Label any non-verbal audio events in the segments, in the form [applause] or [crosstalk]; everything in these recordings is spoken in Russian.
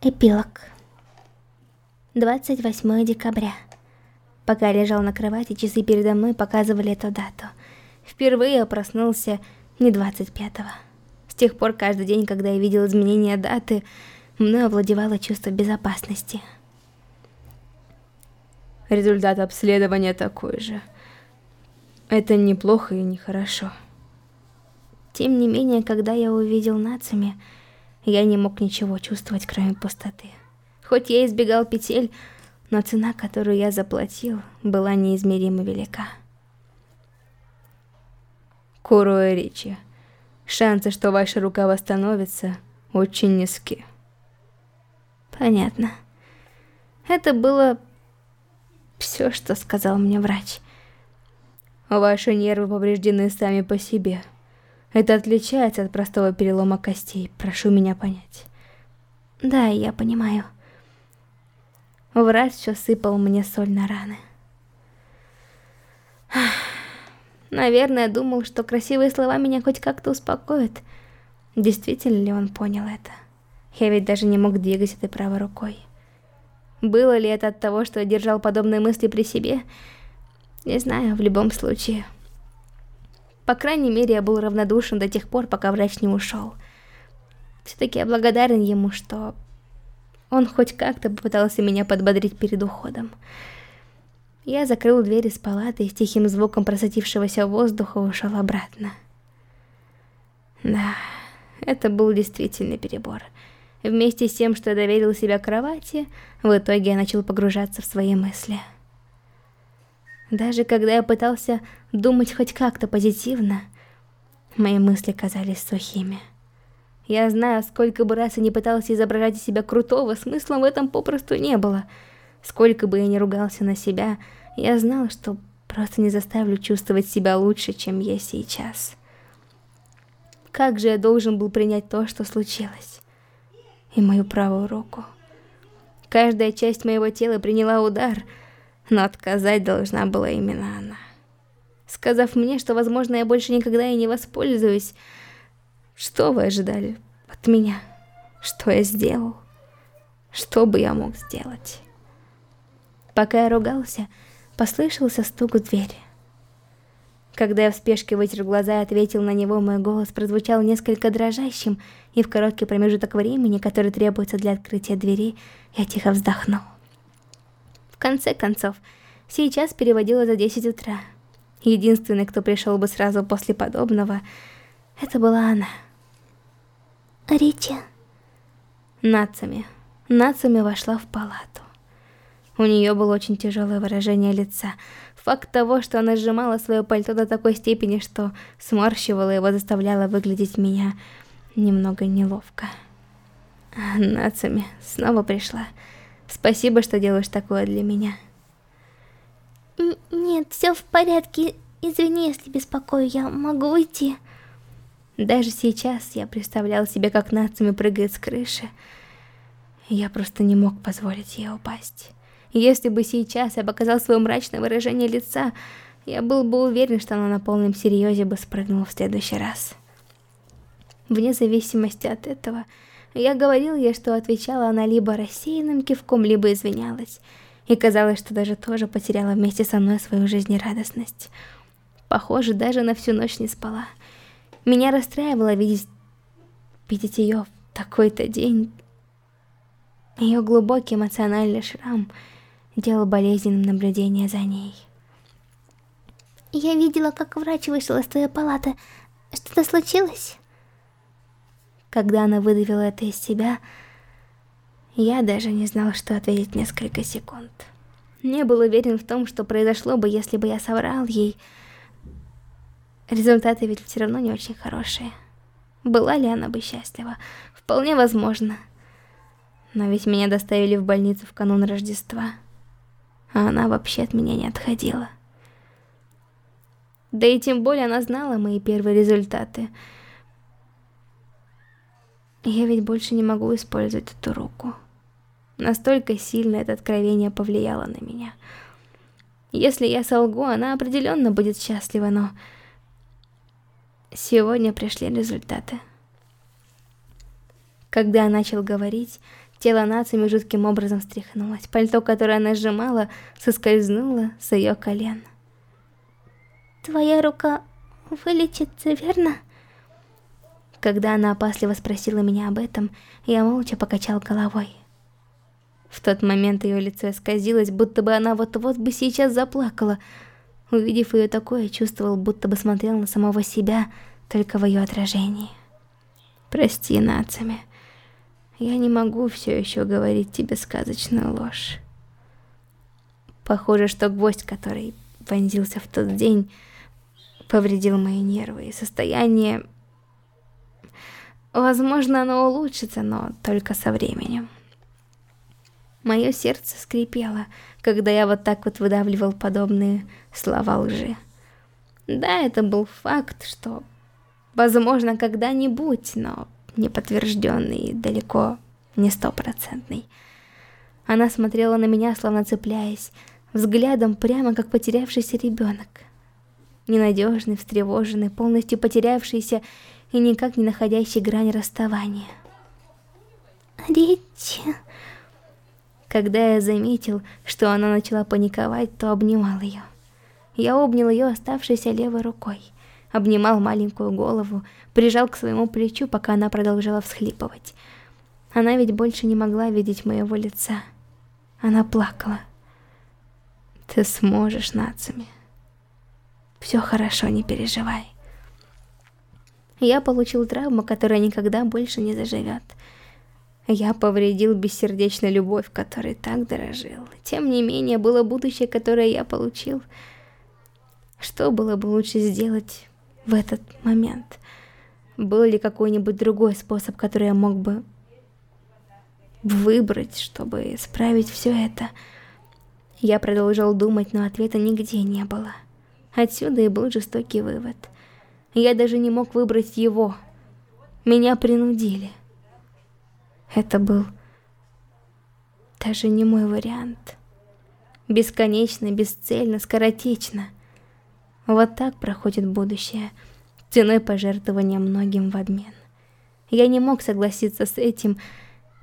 Эпилог 28 декабря Пока я лежал на кровати, часы передо мной показывали эту дату. Впервые я проснулся не 25-го. С тех пор каждый день, когда я видел изменения даты, мной овладевало чувство безопасности. Результат обследования такой же. Это неплохо и нехорошо. Тем не менее, когда я увидел Нацуми, я не мог ничего чувствовать, кроме пустоты. Хоть я избегал петель, но цена, которую я заплатил, была неизмеримо велика. Куруэ Ричи, шансы, что ваша рука восстановится, очень низки. Понятно. Это было все, что сказал мне врач. Ваши нервы повреждены сами по себе. Это отличается от простого перелома костей, прошу меня понять. Да, я понимаю. Врач все сыпал мне соль на раны. Наверное, думал, что красивые слова меня хоть как-то успокоят. Действительно ли он понял это? Я ведь даже не мог двигать этой правой рукой. Было ли это от того, что я держал подобные мысли при себе? Не знаю, в любом случае... По крайней мере, я был равнодушен до тех пор, пока врач не ушел. Все-таки я благодарен ему, что он хоть как-то попытался меня подбодрить перед уходом. Я закрыл дверь из палаты и с тихим звуком просатившегося воздуха ушел обратно. Да, это был действительно перебор. Вместе с тем, что я доверил себя кровати, в итоге я начал погружаться в свои мысли. Даже когда я пытался думать хоть как-то позитивно, мои мысли казались сухими. Я знаю, сколько бы раз я не пытался изображать из себя крутого, смысла в этом попросту не было. Сколько бы я ни ругался на себя, я знал, что просто не заставлю чувствовать себя лучше, чем я сейчас. Как же я должен был принять то, что случилось? И мою правую руку. Каждая часть моего тела приняла удар — но отказать должна была именно она. Сказав мне, что, возможно, я больше никогда и не воспользуюсь, что вы ожидали от меня? Что я сделал? Что бы я мог сделать? Пока я ругался, послышался стук в двери. Когда я в спешке вытер глаза и ответил на него, мой голос прозвучал несколько дрожащим, и в короткий промежуток времени, который требуется для открытия двери, я тихо вздохнул. В конце концов, сейчас переводила за 10 утра. Единственный, кто пришел бы сразу после подобного, это была она. Ричи. Нацами. Нацами вошла в палату. У нее было очень тяжелое выражение лица. Факт того, что она сжимала свое пальто до такой степени, что сморщивала его, заставляла выглядеть меня немного неловко. Нацами снова пришла. Спасибо, что делаешь такое для меня. Нет, все в порядке. Извини, если беспокою, я могу уйти. Даже сейчас я представлял себе, как Нацуми прыгает с крыши. Я просто не мог позволить ей упасть. Если бы сейчас я показал свое мрачное выражение лица, я был бы уверен, что она на полном серьезе бы спрыгнула в следующий раз. Вне зависимости от этого, я говорил ей, что отвечала она либо рассеянным кивком, либо извинялась. И казалось, что даже тоже потеряла вместе со мной свою жизнерадостность. Похоже, даже на всю ночь не спала. Меня расстраивало видеть, видеть ее в такой-то день. Ее глубокий эмоциональный шрам делал болезненным наблюдение за ней. Я видела, как врач вышел из твоей палаты. Что-то случилось? Когда она выдавила это из себя, я даже не знал, что ответить несколько секунд. Не был уверен в том, что произошло бы, если бы я соврал ей. Результаты ведь все равно не очень хорошие. Была ли она бы счастлива? Вполне возможно. Но ведь меня доставили в больницу в канун Рождества. А она вообще от меня не отходила. Да и тем более она знала мои первые результаты — я ведь больше не могу использовать эту руку. Настолько сильно это откровение повлияло на меня. Если я солгу, она определенно будет счастлива, но... Сегодня пришли результаты. Когда я начал говорить, Тело Нацами жутким образом встряхнулось. Пальто, которое она сжимала, соскользнуло с ее колен. Твоя рука вылечится, верно? Когда она опасливо спросила меня об этом, я молча покачал головой. В тот момент ее лицо исказилось, будто бы она вот-вот бы сейчас заплакала. Увидев ее такое, чувствовал, будто бы смотрел на самого себя, только в ее отражении. Прости, Нацами. Я не могу все еще говорить тебе сказочную ложь. Похоже, что гвоздь, который вонзился в тот день, повредил мои нервы и состояние... Возможно, оно улучшится, но только со временем. Мое сердце скрипело, когда я вот так вот выдавливал подобные слова лжи. Да, это был факт, что, возможно, когда-нибудь, но не подтвержденный и далеко не стопроцентный. Она смотрела на меня, словно цепляясь, взглядом прямо как потерявшийся ребенок. Ненадежный, встревоженный, полностью потерявшийся и никак не находящий грань расставания. Ричи... Когда я заметил, что она начала паниковать, то обнимал ее. Я обнял ее оставшейся левой рукой, обнимал маленькую голову, прижал к своему плечу, пока она продолжала всхлипывать. Она ведь больше не могла видеть моего лица. Она плакала. Ты сможешь, Нацами. Все хорошо, не переживай. Я получил травму, которая никогда больше не заживет. Я повредил бессердечную любовь, которой так дорожил. Тем не менее, было будущее, которое я получил. Что было бы лучше сделать в этот момент? Был ли какой-нибудь другой способ, который я мог бы выбрать, чтобы исправить все это? Я продолжал думать, но ответа нигде не было. Отсюда и был жестокий вывод. Я даже не мог выбрать его. Меня принудили. Это был даже не мой вариант. Бесконечно, бесцельно, скоротечно. Вот так проходит будущее, ценой пожертвования многим в обмен. Я не мог согласиться с этим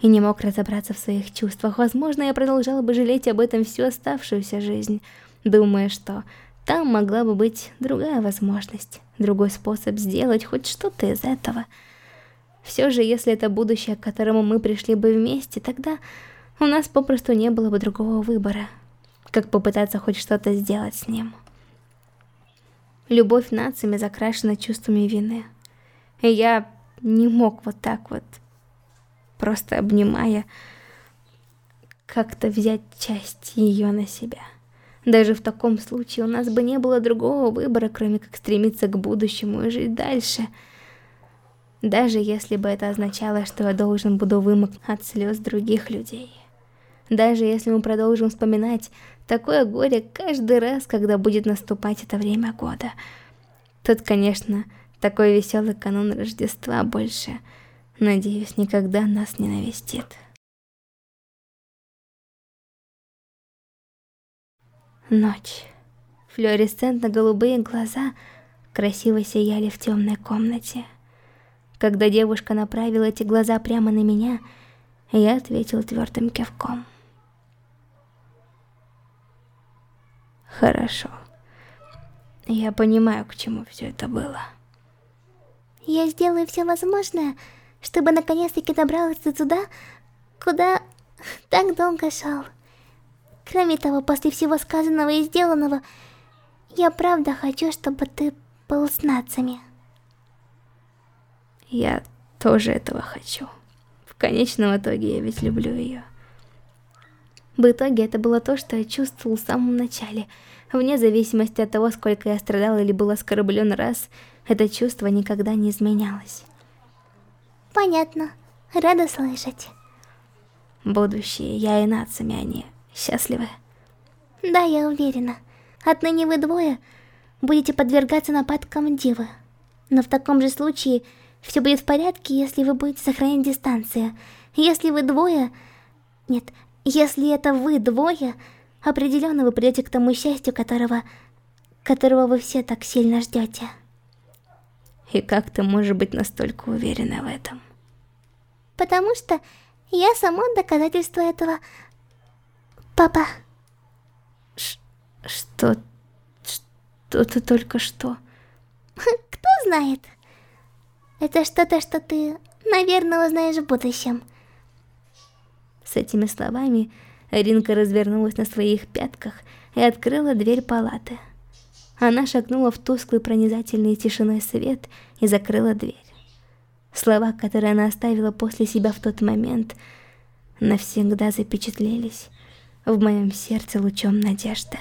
и не мог разобраться в своих чувствах. Возможно, я продолжала бы жалеть об этом всю оставшуюся жизнь, думая, что там могла бы быть другая возможность, другой способ сделать хоть что-то из этого – все же, если это будущее, к которому мы пришли бы вместе, тогда у нас попросту не было бы другого выбора, как попытаться хоть что-то сделать с ним. Любовь нациями закрашена чувствами вины. И я не мог вот так вот, просто обнимая, как-то взять часть ее на себя. Даже в таком случае у нас бы не было другого выбора, кроме как стремиться к будущему и жить дальше – даже если бы это означало, что я должен буду вымокнуть от слез других людей. Даже если мы продолжим вспоминать такое горе каждый раз, когда будет наступать это время года. Тут, конечно, такой веселый канун Рождества больше, надеюсь, никогда нас не навестит. Ночь. Флуоресцентно-голубые глаза красиво сияли в темной комнате. Когда девушка направила эти глаза прямо на меня, я ответил твердым кивком. Хорошо. Я понимаю, к чему все это было. Я сделаю все возможное, чтобы наконец-таки добраться туда, куда так долго шел. Кроме того, после всего сказанного и сделанного, я правда хочу, чтобы ты был с нацами. Я тоже этого хочу. В конечном итоге я ведь люблю ее. В итоге это было то, что я чувствовал в самом начале. Вне зависимости от того, сколько я страдал или был оскорблен раз, это чувство никогда не изменялось. Понятно. Рада слышать. Будущее, я и Нацами, они счастливы? Да, я уверена. Отныне вы двое будете подвергаться нападкам Дивы. Но в таком же случае все будет в порядке, если вы будете сохранять дистанцию. Если вы двое... Нет, если это вы двое, определенно вы придете к тому счастью, которого... которого вы все так сильно ждете. И как ты можешь быть настолько уверена в этом? Потому что Я само доказательство этого. Папа. Ш что... Что ты только что... [laughs] Кто знает? Это что-то, что ты, наверное, узнаешь в будущем. С этими словами Ринка развернулась на своих пятках и открыла дверь палаты. Она шагнула в тусклый пронизательный тишиной свет и закрыла дверь. Слова, которые она оставила после себя в тот момент, навсегда запечатлелись в моем сердце лучом надежды.